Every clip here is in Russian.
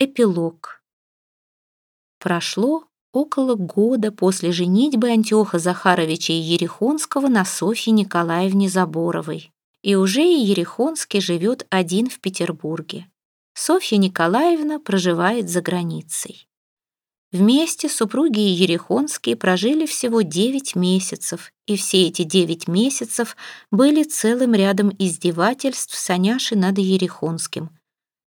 Эпилог. Прошло около года после женитьбы Антиоха Захаровича и Ерехонского на Софье Николаевне Заборовой. И уже и Ерехонский живет один в Петербурге. Софья Николаевна проживает за границей. Вместе супруги Ерехонские прожили всего 9 месяцев, и все эти 9 месяцев были целым рядом издевательств Саняши над Ерехонским –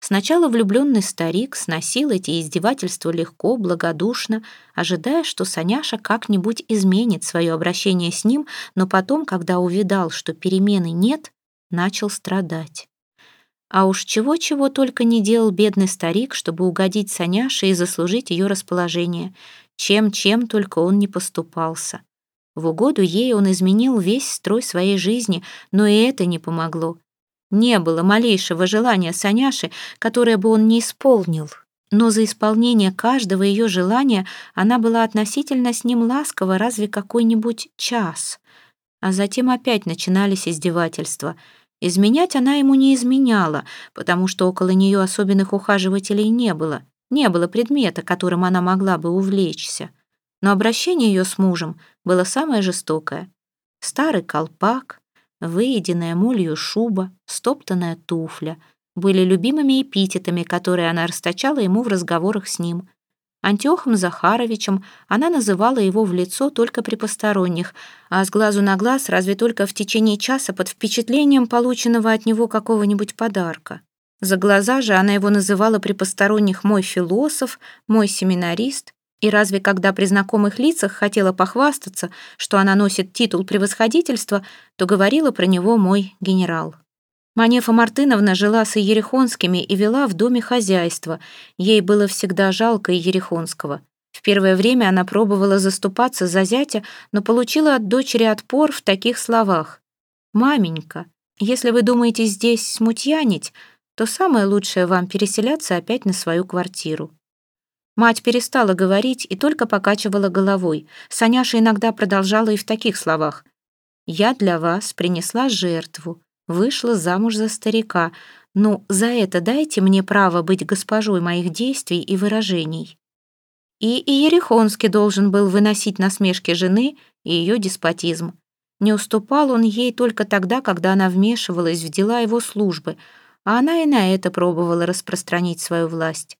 Сначала влюбленный старик сносил эти издевательства легко, благодушно, ожидая, что Саняша как-нибудь изменит свое обращение с ним, но потом, когда увидал, что перемены нет, начал страдать. А уж чего-чего только не делал бедный старик, чтобы угодить Саняше и заслужить ее расположение. Чем-чем только он не поступался. В угоду ей он изменил весь строй своей жизни, но и это не помогло. Не было малейшего желания Саняши, которое бы он не исполнил. Но за исполнение каждого ее желания она была относительно с ним ласкова разве какой-нибудь час. А затем опять начинались издевательства. Изменять она ему не изменяла, потому что около нее особенных ухаживателей не было. Не было предмета, которым она могла бы увлечься. Но обращение ее с мужем было самое жестокое. Старый колпак, Выеденная молью шуба, стоптанная туфля были любимыми эпитетами, которые она расточала ему в разговорах с ним. Антиохом Захаровичем она называла его в лицо только при посторонних, а с глазу на глаз разве только в течение часа под впечатлением полученного от него какого-нибудь подарка. За глаза же она его называла при посторонних «мой философ», «мой семинарист», и разве когда при знакомых лицах хотела похвастаться, что она носит титул превосходительства, то говорила про него мой генерал. Манефа Мартыновна жила с Иерихонскими и вела в доме хозяйство. Ей было всегда жалко Иерихонского. В первое время она пробовала заступаться за зятя, но получила от дочери отпор в таких словах. «Маменька, если вы думаете здесь смутьянить, то самое лучшее вам переселяться опять на свою квартиру». Мать перестала говорить и только покачивала головой. Саняша иногда продолжала и в таких словах. «Я для вас принесла жертву, вышла замуж за старика. Ну, за это дайте мне право быть госпожой моих действий и выражений». И Иерихонский должен был выносить насмешки жены и ее деспотизм. Не уступал он ей только тогда, когда она вмешивалась в дела его службы, а она и на это пробовала распространить свою власть.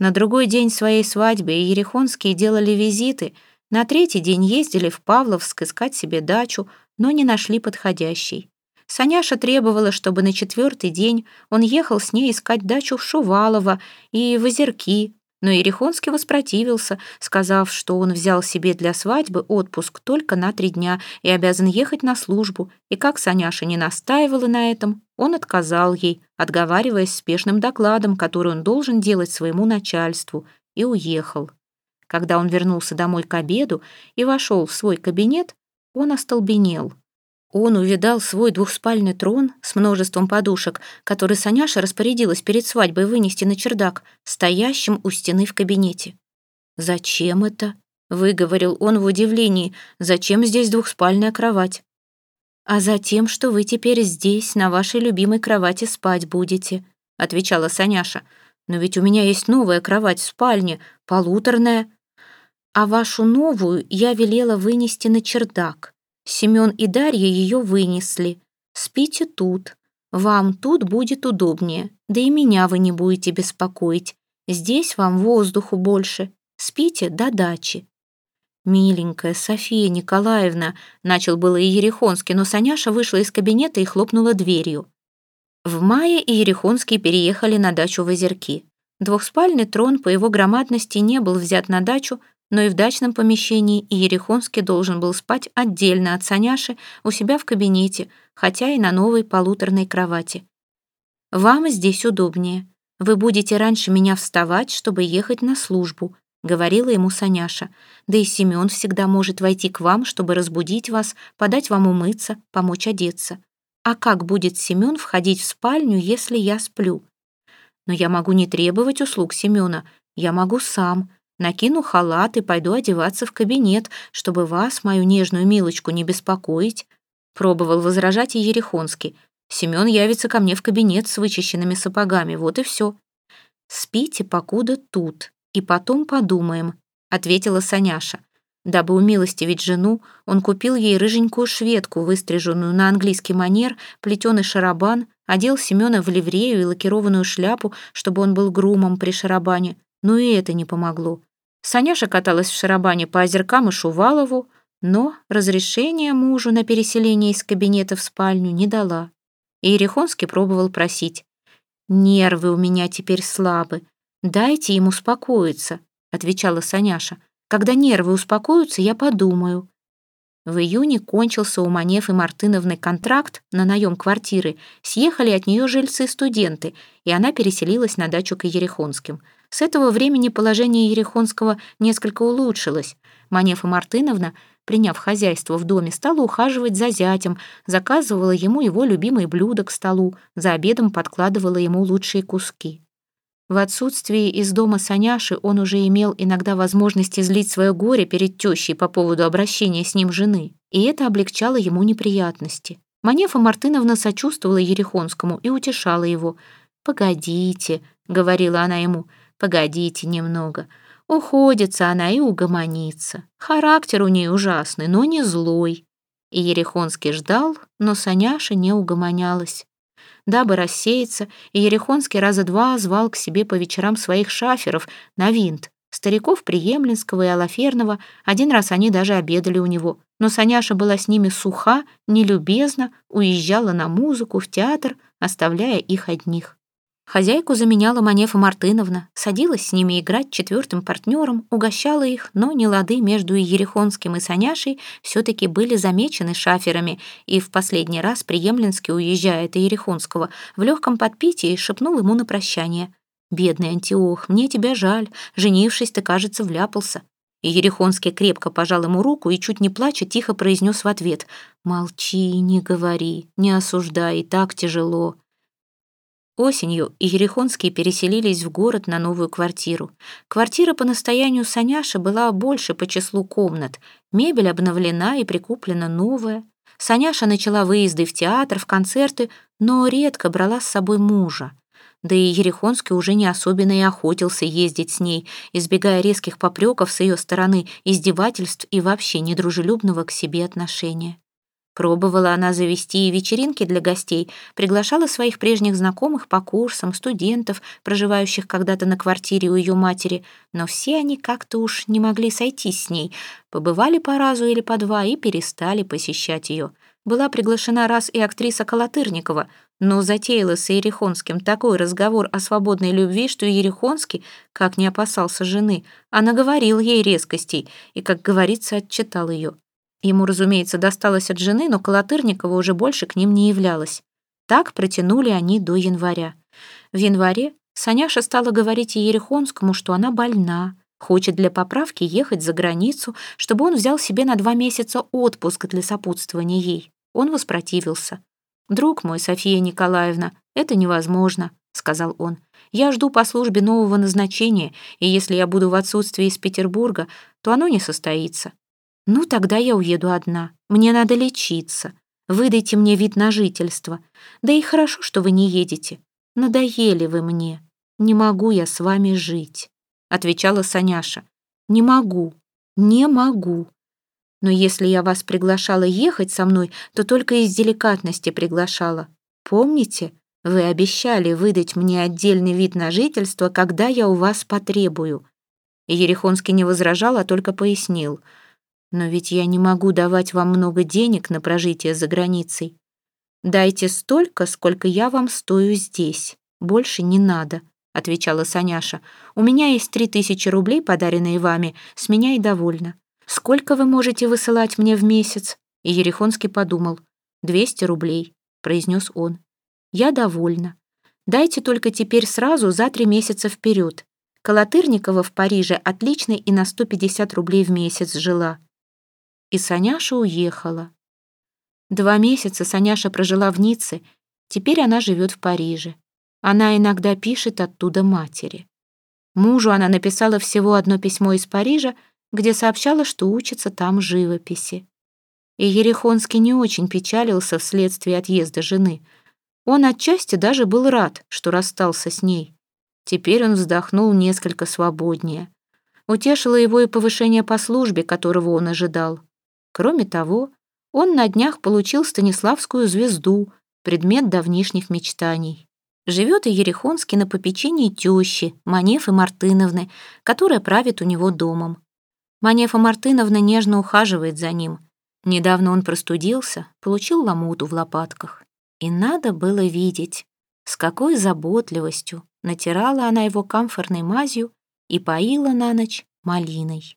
На другой день своей свадьбы Ерехонские делали визиты, на третий день ездили в Павловск искать себе дачу, но не нашли подходящей. Саняша требовала, чтобы на четвертый день он ехал с ней искать дачу в Шувалово и в Озерки, но Ерехонский воспротивился, сказав, что он взял себе для свадьбы отпуск только на три дня и обязан ехать на службу, и как Саняша не настаивала на этом, он отказал ей, отговариваясь спешным докладом, который он должен делать своему начальству, и уехал. Когда он вернулся домой к обеду и вошел в свой кабинет, он остолбенел — он увидал свой двухспальный трон с множеством подушек, который Саняша распорядилась перед свадьбой вынести на чердак, стоящим у стены в кабинете. «Зачем это?» — выговорил он в удивлении. «Зачем здесь двухспальная кровать?» «А затем, что вы теперь здесь, на вашей любимой кровати, спать будете», — отвечала Саняша. «Но ведь у меня есть новая кровать в спальне, полуторная. А вашу новую я велела вынести на чердак. Семён и Дарья ее вынесли. Спите тут. Вам тут будет удобнее. Да и меня вы не будете беспокоить. Здесь вам воздуху больше. Спите до дачи. «Миленькая София Николаевна», — начал было Иерихонский, но Саняша вышла из кабинета и хлопнула дверью. В мае Иерихонские переехали на дачу в Озерки. Двухспальный трон по его громадности не был взят на дачу, но и в дачном помещении Ерехонский должен был спать отдельно от Саняши у себя в кабинете, хотя и на новой полуторной кровати. «Вам здесь удобнее. Вы будете раньше меня вставать, чтобы ехать на службу», — говорила ему Саняша. «Да и Семён всегда может войти к вам, чтобы разбудить вас, подать вам умыться, помочь одеться. А как будет Семён входить в спальню, если я сплю? Но я могу не требовать услуг Семёна, я могу сам. Накину халат и пойду одеваться в кабинет, чтобы вас, мою нежную милочку, не беспокоить. Пробовал возражать и Ерехонский. Семён явится ко мне в кабинет с вычищенными сапогами, вот и все. «Спите, покуда тут, и потом подумаем», — ответила Саняша. Дабы умилостивить жену, он купил ей рыженькую шведку, выстриженную на английский манер, плетеный шарабан, одел Семена в ливрею и лакированную шляпу, чтобы он был грумом при шарабане. Но и это не помогло. Саняша каталась в шарабане по озеркам и Шувалову, но разрешения мужу на переселение из кабинета в спальню не дала. И пробовал просить. «Нервы у меня теперь слабы. Дайте ему успокоиться», — отвечала Саняша. «Когда нервы успокоятся, я подумаю». В июне кончился у Манефы Мартыновны контракт на наем квартиры. Съехали от нее жильцы-студенты, и она переселилась на дачу к Ерехонским. С этого времени положение Ерехонского несколько улучшилось. Манефа Мартыновна, приняв хозяйство в доме, стала ухаживать за зятем, заказывала ему его любимые блюда к столу, за обедом подкладывала ему лучшие куски. В отсутствии из дома Саняши он уже имел иногда возможность излить свое горе перед тещей по поводу обращения с ним жены, и это облегчало ему неприятности. Манефа Мартыновна сочувствовала Ерехонскому и утешала его. «Погодите», — говорила она ему, — «погодите немного. Уходится она и угомонится. Характер у ней ужасный, но не злой». И Ерехонский ждал, но Саняша не угомонялась. Дабы рассеяться, и Ерехонский раза два звал к себе по вечерам своих шаферов на винт, стариков Приемлинского и Алаферного, один раз они даже обедали у него. Но Саняша была с ними суха, нелюбезна, уезжала на музыку, в театр, оставляя их одних. Хозяйку заменяла Манефа Мартыновна, садилась с ними играть четвертым партнером, угощала их, но нелады между Ерехонским и Саняшей все-таки были замечены шаферами, и в последний раз Приемлинский, уезжая от Ерехонского, в легком подпитии шепнул ему на прощание. «Бедный Антиох, мне тебя жаль, женившись, ты, кажется, вляпался». И Ерехонский крепко пожал ему руку и, чуть не плача, тихо произнес в ответ «Молчи, не говори, не осуждай, так тяжело». Осенью Ерехонские переселились в город на новую квартиру. Квартира по настоянию Саняши была больше по числу комнат. Мебель обновлена и прикуплена новая. Саняша начала выезды в театр, в концерты, но редко брала с собой мужа. Да и Ерехонский уже не особенно и охотился ездить с ней, избегая резких попреков с ее стороны, издевательств и вообще недружелюбного к себе отношения. Пробовала она завести и вечеринки для гостей, приглашала своих прежних знакомых по курсам, студентов, проживающих когда-то на квартире у ее матери, но все они как-то уж не могли сойтись с ней, побывали по разу или по два и перестали посещать ее. Была приглашена раз и актриса Колотырникова, но затеяла с Ерехонским такой разговор о свободной любви, что Ерехонский, как не опасался жены, а наговорил ей резкостей и, как говорится, отчитал ее. Ему, разумеется, досталось от жены, но Колотырникова уже больше к ним не являлась. Так протянули они до января. В январе Саняша стала говорить Ерехонскому, что она больна, хочет для поправки ехать за границу, чтобы он взял себе на два месяца отпуск для сопутствования ей. Он воспротивился. «Друг мой, София Николаевна, это невозможно», — сказал он. «Я жду по службе нового назначения, и если я буду в отсутствии из Петербурга, то оно не состоится. «Ну, тогда я уеду одна. Мне надо лечиться. Выдайте мне вид на жительство. Да и хорошо, что вы не едете. Надоели вы мне. Не могу я с вами жить», — отвечала Саняша. «Не могу, не могу. Но если я вас приглашала ехать со мной, то только из деликатности приглашала. Помните, вы обещали выдать мне отдельный вид на жительство, когда я у вас потребую». Ерехонский не возражал, а только пояснил — но ведь я не могу давать вам много денег на прожитие за границей. Дайте столько, сколько я вам стою здесь. Больше не надо, отвечала Саняша. У меня есть три тысячи рублей, подаренные вами, с меня и довольно. Сколько вы можете высылать мне в месяц? И Ерехонский подумал. «Двести рублей», — произнес он. «Я довольна. Дайте только теперь сразу за три месяца вперед. Колотырникова в Париже отлично и на 150 рублей в месяц жила и Саняша уехала. Два месяца Саняша прожила в Ницце, теперь она живет в Париже. Она иногда пишет оттуда матери. Мужу она написала всего одно письмо из Парижа, где сообщала, что учится там живописи. И Ерехонский не очень печалился вследствие отъезда жены. Он отчасти даже был рад, что расстался с ней. Теперь он вздохнул несколько свободнее. Утешило его и повышение по службе, которого он ожидал. Кроме того, он на днях получил Станиславскую звезду, предмет давнишних мечтаний. Живет и Ерехонский на попечении тещи, Манефы Мартыновны, которая правит у него домом. Манефа Мартыновна нежно ухаживает за ним. Недавно он простудился, получил ломоту в лопатках. И надо было видеть, с какой заботливостью натирала она его камфорной мазью и поила на ночь малиной.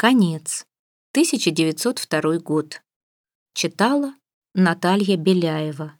Конец. 1902 год. Читала Наталья Беляева.